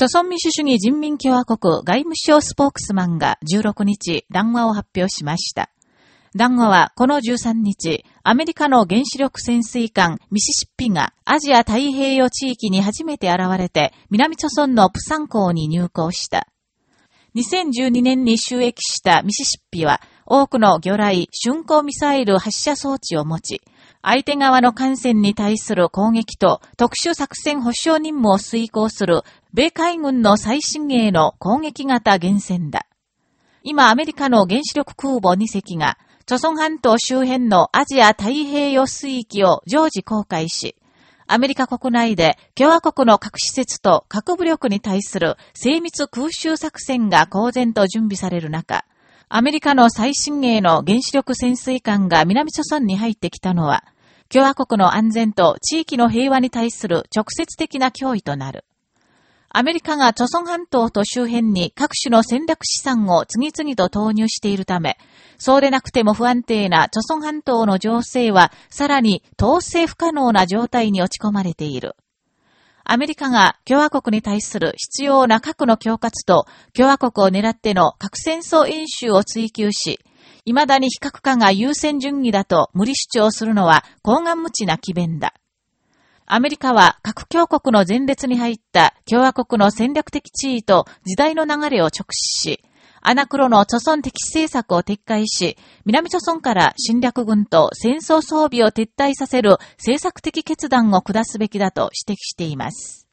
朝鮮民主主義人民共和国外務省スポークスマンが16日談話を発表しました。談話はこの13日、アメリカの原子力潜水艦ミシシッピがアジア太平洋地域に初めて現れて南朝鮮のプサン港に入港した。2012年に収益したミシシッピは多くの魚雷、巡航ミサイル発射装置を持ち、相手側の艦船に対する攻撃と特殊作戦保障任務を遂行する米海軍の最新鋭の攻撃型原船だ。今アメリカの原子力空母2隻が朝鮮半島周辺のアジア太平洋水域を常時公開し、アメリカ国内で共和国の核施設と核武力に対する精密空襲作戦が公然と準備される中、アメリカの最新鋭の原子力潜水艦が南朝鮮に入ってきたのは、共和国の安全と地域の平和に対する直接的な脅威となる。アメリカが朝鮮半島と周辺に各種の戦略資産を次々と投入しているため、そうでなくても不安定な朝鮮半島の情勢はさらに統制不可能な状態に落ち込まれている。アメリカが共和国に対する必要な核の強化と共和国を狙っての核戦争演習を追求し、未だに非核化が優先順位だと無理主張するのは高顔無知な奇弁だ。アメリカは核強国の前列に入った共和国の戦略的地位と時代の流れを直視し、アナクロの貯村的政策を撤回し、南貯村から侵略軍と戦争装備を撤退させる政策的決断を下すべきだと指摘しています。